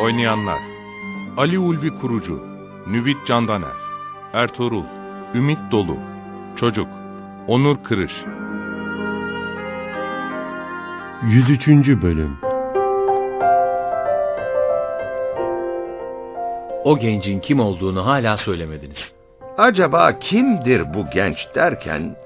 Oynayanlar Ali Ulvi Kurucu Nüvit Candaner Ertuğrul Ümit Dolu Çocuk Onur Kırış 103. Bölüm O gencin kim olduğunu hala söylemediniz. Acaba kimdir bu genç derken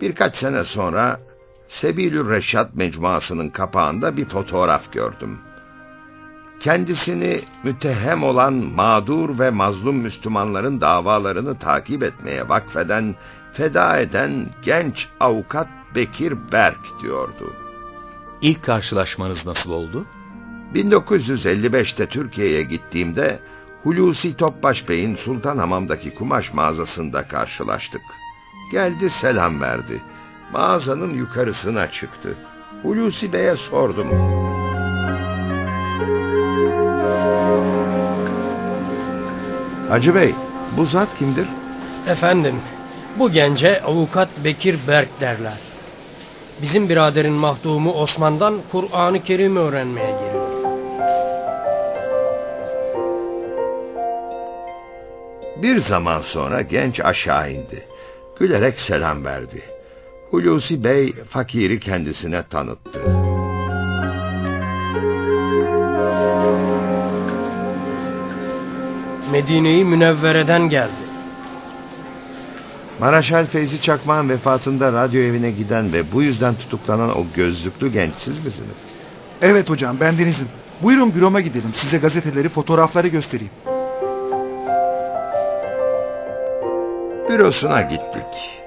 birkaç sene sonra Sebilür Reşat mecmuasının kapağında bir fotoğraf gördüm. Kendisini mütehem olan mağdur ve mazlum Müslümanların davalarını takip etmeye vakfeden, feda eden genç avukat Bekir Berk diyordu. İlk karşılaşmanız nasıl oldu? 1955'te Türkiye'ye gittiğimde Hulusi Topbaş Bey'in Sultanhamam'daki kumaş mağazasında karşılaştık. Geldi selam verdi. Mağazanın yukarısına çıktı. Hulusi Bey'e sordum. Hacı Bey, bu zat kimdir? Efendim, bu gence avukat Bekir Berk derler. Bizim biraderin mahdumu Osman'dan Kur'an-ı Kerim öğrenmeye geliyor. Bir zaman sonra genç aşağı indi. Gülerek selam verdi. Hulusi Bey fakiri kendisine tanıttı. Medine-i Münevvere'den geldi. Maraşal Feyzi Çakmağ'ın vefatında radyo evine giden ve bu yüzden tutuklanan o gözlüklü genç siz misiniz? Evet hocam ben Deniz'im. Buyurun büroma gidelim. Size gazeteleri, fotoğrafları göstereyim. Bürosuna gittik.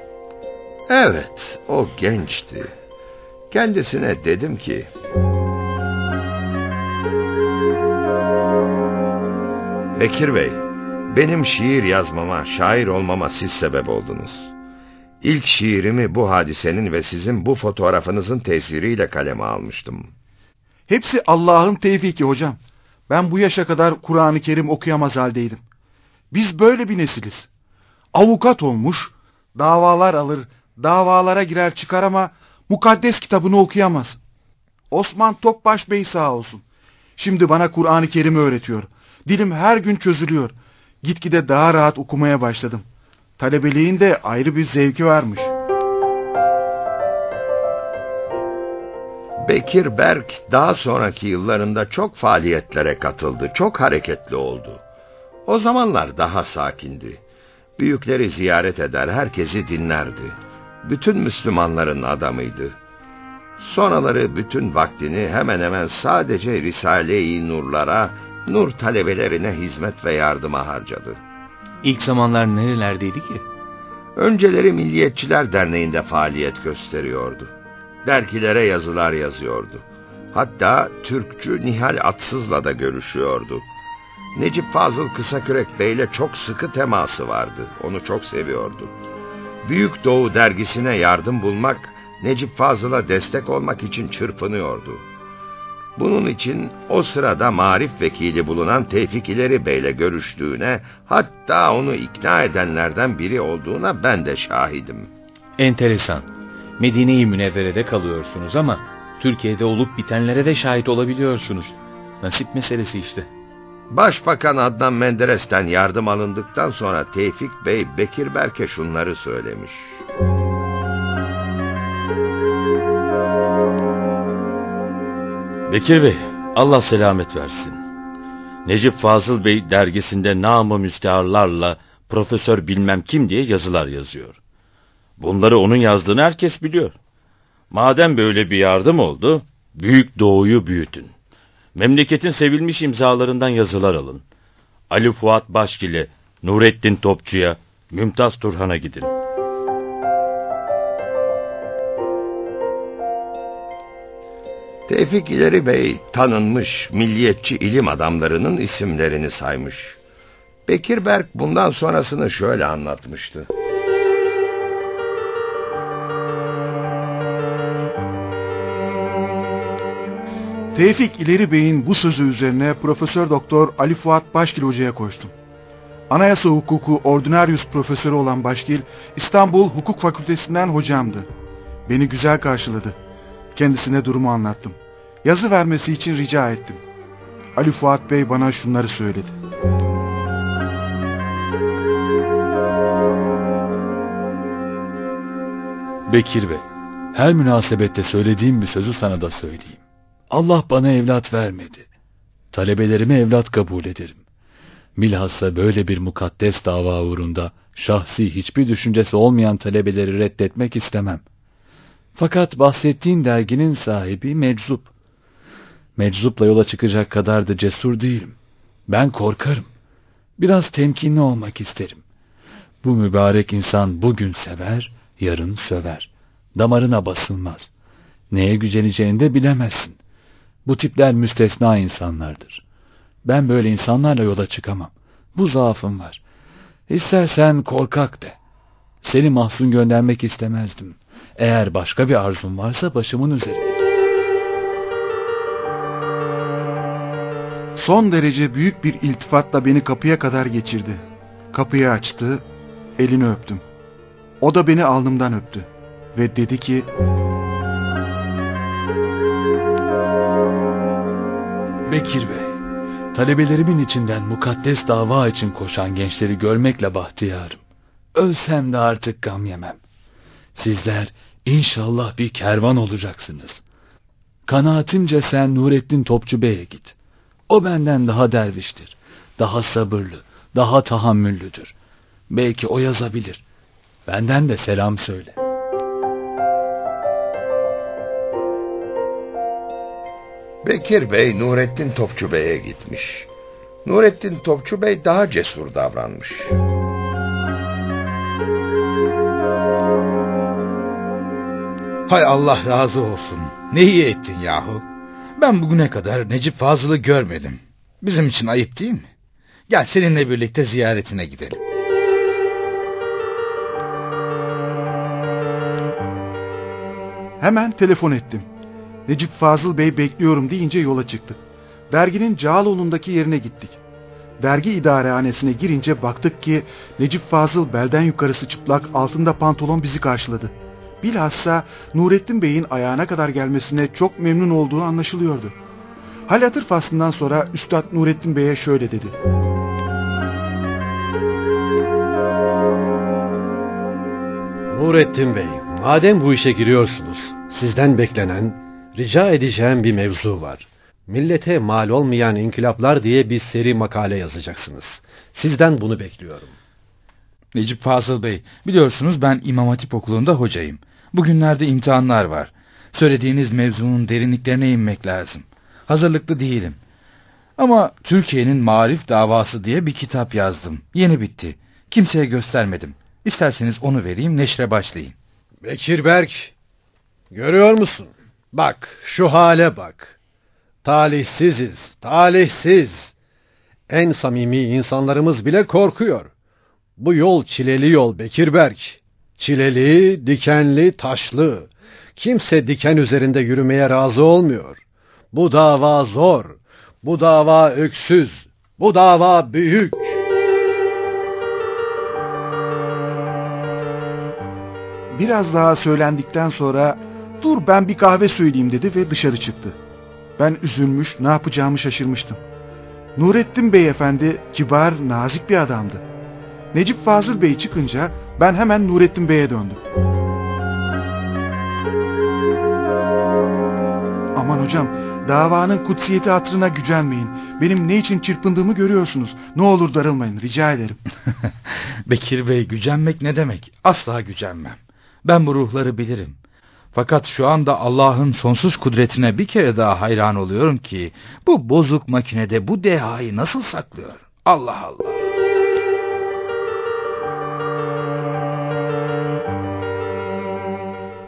Evet, o gençti. Kendisine dedim ki... Bekir Bey, benim şiir yazmama, şair olmama siz sebep oldunuz. İlk şiirimi bu hadisenin ve sizin bu fotoğrafınızın tesiriyle kaleme almıştım. Hepsi Allah'ın tevfiki hocam. Ben bu yaşa kadar Kur'an-ı Kerim okuyamaz haldeydim. Biz böyle bir nesiliz. Avukat olmuş, davalar alır, davalara girer çıkar ama mukaddes kitabını okuyamaz. Osman Topbaş Bey sağ olsun. Şimdi bana Kur'an-ı Kerim öğretiyor. Dilim her gün çözülüyor. Gitgide daha rahat okumaya başladım. Talebeliğin de ayrı bir zevki varmış. Bekir Berk daha sonraki yıllarında çok faaliyetlere katıldı, çok hareketli oldu. O zamanlar daha sakindi. Büyükleri ziyaret eder, herkesi dinlerdi. Bütün Müslümanların adamıydı. Sonraları bütün vaktini hemen hemen sadece Risale-i Nurlara, nur talebelerine hizmet ve yardıma harcadı. İlk zamanlar nerelerdeydi ki? Önceleri Milliyetçiler Derneği'nde faaliyet gösteriyordu. Dergilere yazılar yazıyordu. Hatta Türkçü Nihal Atsız'la da görüşüyordu. Necip Fazıl Kısakürek Bey'le çok sıkı teması vardı. Onu çok seviyordu. Büyük Doğu dergisine yardım bulmak, Necip Fazıl'a destek olmak için çırpınıyordu. Bunun için o sırada marif vekili bulunan Tevfik İleri Bey'le görüştüğüne, hatta onu ikna edenlerden biri olduğuna ben de şahidim. Enteresan. Medine-i Münevvere'de kalıyorsunuz ama Türkiye'de olup bitenlere de şahit olabiliyorsunuz. Nasip meselesi işte. Başbakan Adnan Menderes'ten yardım alındıktan sonra Tevfik Bey Bekir Berk'e şunları söylemiş. Bekir Bey, Allah selamet versin. Necip Fazıl Bey dergisinde namı müsteharlarla profesör bilmem kim diye yazılar yazıyor. Bunları onun yazdığını herkes biliyor. Madem böyle bir yardım oldu, Büyük Doğu'yu büyütün. Memleketin sevilmiş imzalarından yazılar alın. Ali Fuat Başgil'e, Nurettin Topçu'ya, Mümtaz Turhan'a gidin. Tevfik İleri Bey tanınmış milliyetçi ilim adamlarının isimlerini saymış. Bekir Berk bundan sonrasını şöyle anlatmıştı. Tevfik İleri Bey'in bu sözü üzerine Profesör Doktor Ali Fuat Başgil Hoca'ya koştum. Anayasa Hukuku Ordinarius Profesörü olan Başgil, İstanbul Hukuk Fakültesinden hocamdı. Beni güzel karşıladı. Kendisine durumu anlattım. Yazı vermesi için rica ettim. Ali Fuat Bey bana şunları söyledi. Bekir Bey, her münasebette söylediğim bir sözü sana da söyleyeyim. Allah bana evlat vermedi. Talebelerimi evlat kabul ederim. Bilhassa böyle bir mukaddes dava uğrunda şahsi hiçbir düşüncesi olmayan talebeleri reddetmek istemem. Fakat bahsettiğin derginin sahibi meczup. Meczupla yola çıkacak kadar da cesur değilim. Ben korkarım. Biraz temkinli olmak isterim. Bu mübarek insan bugün sever, yarın söver. Damarına basılmaz. Neye güceneceğini de bilemezsin. Bu tipler müstesna insanlardır. Ben böyle insanlarla yola çıkamam. Bu zaafım var. İstersen korkak de. Seni mahzun göndermek istemezdim. Eğer başka bir arzun varsa başımın üzerinde. Son derece büyük bir iltifatla beni kapıya kadar geçirdi. Kapıyı açtı, elini öptüm. O da beni alnımdan öptü ve dedi ki... Bekir Bey, talebelerimin içinden mukaddes dava için koşan gençleri görmekle bahtiyarım. Ölsem de artık gam yemem. Sizler inşallah bir kervan olacaksınız. Kanaatimce sen Nurettin Topçu Bey'e git. O benden daha derviştir. Daha sabırlı, daha tahammüllüdür. Belki o yazabilir. Benden de selam söyle. Bekir Bey Nurettin Topçu Bey'e gitmiş. Nurettin Topçu Bey daha cesur davranmış. Hay Allah razı olsun. Ne iyi ettin yahu. Ben bugüne kadar Necip Fazıl'ı görmedim. Bizim için ayıp değil mi? Gel seninle birlikte ziyaretine gidelim. Hemen telefon ettim. Necip Fazıl Bey bekliyorum deyince yola çıktık. Derginin Cağaloğlu'ndaki yerine gittik. Dergi idarehanesine girince baktık ki Necip Fazıl belden yukarısı çıplak altında pantolon bizi karşıladı. Bilhassa Nurettin Bey'in ayağına kadar gelmesine çok memnun olduğu anlaşılıyordu. Hal hatır faslından sonra Üstad Nurettin Bey'e şöyle dedi. Nurettin Bey, madem bu işe giriyorsunuz, sizden beklenen, rica edeceğim bir mevzu var. Millete mal olmayan inkılaplar diye bir seri makale yazacaksınız. Sizden bunu bekliyorum. Necip Fazıl Bey, biliyorsunuz ben İmam Hatip Okulu'nda hocayım. Bugünlerde imtihanlar var. Söylediğiniz mevzunun derinliklerine inmek lazım. Hazırlıklı değilim. Ama Türkiye'nin marif davası diye bir kitap yazdım. Yeni bitti. Kimseye göstermedim. İsterseniz onu vereyim, neşre başlayın. Bekir Berk, görüyor musun? Bak, şu hale bak. Talihsiziz, talihsiz. En samimi insanlarımız bile korkuyor. Bu yol çileli yol Bekir Berk. Çileli, dikenli, taşlı. Kimse diken üzerinde yürümeye razı olmuyor. Bu dava zor. Bu dava öksüz. Bu dava büyük. Biraz daha söylendikten sonra dur ben bir kahve söyleyeyim dedi ve dışarı çıktı. Ben üzülmüş ne yapacağımı şaşırmıştım. Nurettin Bey efendi kibar, nazik bir adamdı. Necip Fazıl Bey çıkınca ben hemen Nurettin Bey'e döndüm. Aman hocam, davanın kutsiyeti hatırına gücenmeyin. Benim ne için çırpındığımı görüyorsunuz. Ne olur darılmayın, rica ederim. Bekir Bey, gücenmek ne demek? Asla gücenmem. Ben bu ruhları bilirim. Fakat şu anda Allah'ın sonsuz kudretine bir kere daha hayran oluyorum ki bu bozuk makinede bu dehayı nasıl saklıyor? Allah Allah.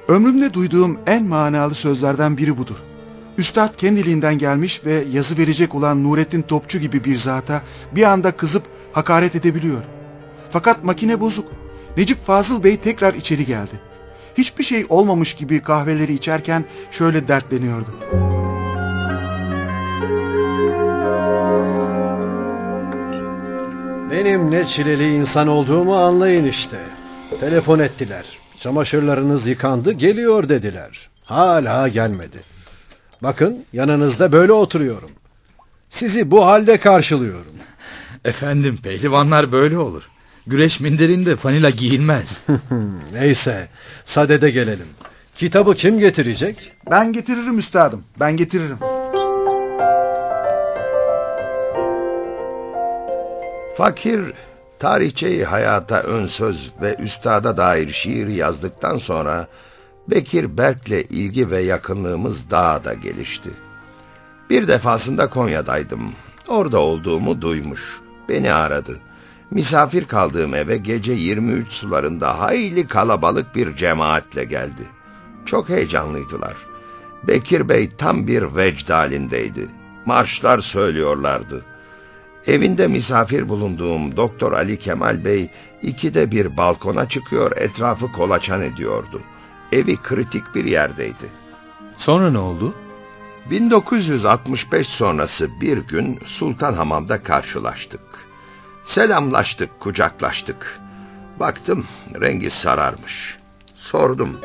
Ömrümde duyduğum en manalı sözlerden biri budur. Üstad kendiliğinden gelmiş ve yazı verecek olan Nurettin Topçu gibi bir zata bir anda kızıp hakaret edebiliyor. Fakat makine bozuk. Necip Fazıl Bey tekrar içeri geldi. Hiçbir şey olmamış gibi kahveleri içerken şöyle dertleniyordu. Benim ne çileli insan olduğumu anlayın işte. Telefon ettiler. Çamaşırlarınız yıkandı, geliyor dediler. Hala gelmedi. Bakın yanınızda böyle oturuyorum. Sizi bu halde karşılıyorum. Efendim pehlivanlar böyle olur. Güreş minderinde fanila giyilmez. Neyse, sadede gelelim. Kitabı kim getirecek? Ben getiririm üstadım, ben getiririm. Fakir tarihçeyi hayata ön söz ve üstada dair şiir yazdıktan sonra Bekir Berk'le ilgi ve yakınlığımız daha da gelişti. Bir defasında Konya'daydım. Orada olduğumu duymuş. Beni aradı. Misafir kaldığım eve gece 23 sularında hayli kalabalık bir cemaatle geldi. Çok heyecanlıydılar. Bekir Bey tam bir vecd halindeydi. Marşlar söylüyorlardı. Evinde misafir bulunduğum Doktor Ali Kemal Bey ikide bir balkona çıkıyor etrafı kolaçan ediyordu. Evi kritik bir yerdeydi. Sonra ne oldu? 1965 sonrası bir gün Sultan Hamam'da karşılaştık. Selamlaştık, kucaklaştık. Baktım rengi sararmış. Sordum.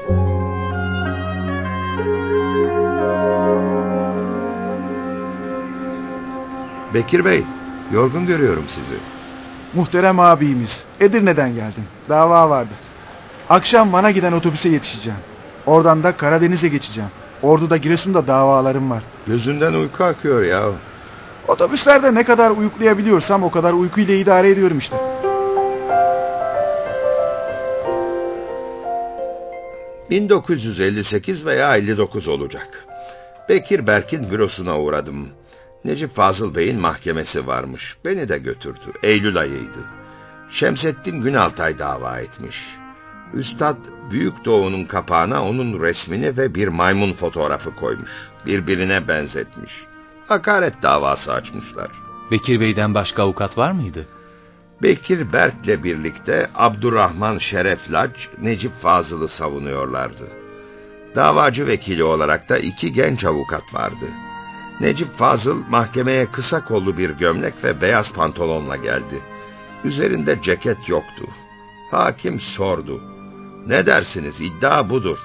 Bekir Bey, yorgun görüyorum sizi. Muhterem abimiz, Edirne'den geldim. Dava vardı. Akşam Van'a giden otobüse yetişeceğim. Oradan da Karadeniz'e geçeceğim. Ordu'da Giresun'da davalarım var. Gözünden uyku akıyor ya. Otobüslerde ne kadar uyuklayabiliyorsam o kadar uykuyla idare ediyorum işte. ...1958 veya 59 olacak. Bekir Berk'in bürosuna uğradım. Necip Fazıl Bey'in mahkemesi varmış. Beni de götürdü. Eylül ayıydı. Şemsettin Günaltay dava etmiş. Üstad Büyük Doğu'nun kapağına onun resmini ve bir maymun fotoğrafı koymuş. Birbirine benzetmiş. Hakaret davası açmışlar. Bekir Bey'den başka avukat var mıydı? Bekir Berk'le birlikte Abdurrahman Şeref Laç, Necip Fazıl'ı savunuyorlardı. Davacı vekili olarak da iki genç avukat vardı. Necip Fazıl mahkemeye kısa kollu bir gömlek ve beyaz pantolonla geldi. Üzerinde ceket yoktu. Hakim sordu. Ne dersiniz iddia budur.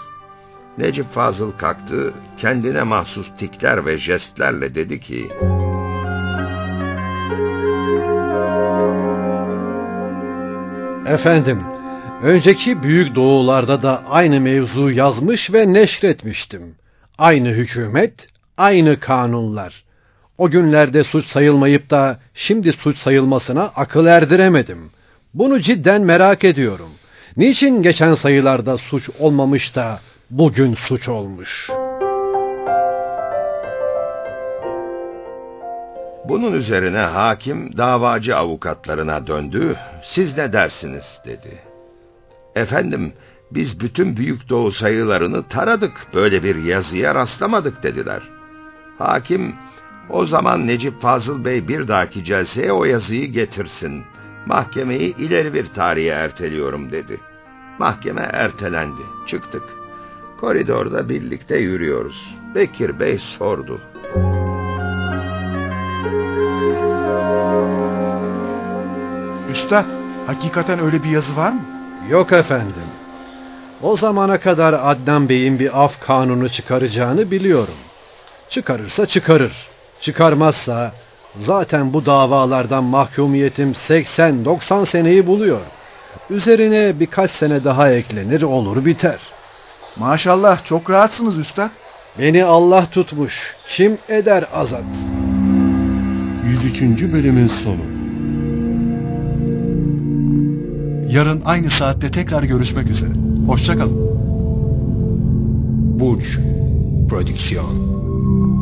Necip Fazıl kalktı, kendine mahsus tikler ve jestlerle dedi ki... Efendim, önceki büyük doğularda da aynı mevzu yazmış ve neşretmiştim. Aynı hükümet, aynı kanunlar. O günlerde suç sayılmayıp da şimdi suç sayılmasına akıl erdiremedim. Bunu cidden merak ediyorum. Niçin geçen sayılarda suç olmamış da bugün suç olmuş? Bunun üzerine hakim davacı avukatlarına döndü. Siz ne dersiniz dedi. Efendim biz bütün Büyük Doğu sayılarını taradık. Böyle bir yazıya rastlamadık dediler. Hakim o zaman Necip Fazıl Bey bir dahaki celseye o yazıyı getirsin. Mahkemeyi ileri bir tarihe erteliyorum dedi. Mahkeme ertelendi. Çıktık. Koridorda birlikte yürüyoruz. Bekir Bey sordu. Üstad, hakikaten öyle bir yazı var mı? Yok efendim. O zamana kadar Adnan Bey'in bir af kanunu çıkaracağını biliyorum. Çıkarırsa çıkarır. Çıkarmazsa zaten bu davalardan mahkumiyetim 80-90 seneyi buluyor. Üzerine birkaç sene daha eklenir olur biter. Maşallah çok rahatsınız üstad. Beni Allah tutmuş. Kim eder azat? 103. bölümün sonu. Yarın aynı saatte tekrar görüşmek üzere. Hoşçakalın. Burç Proyección.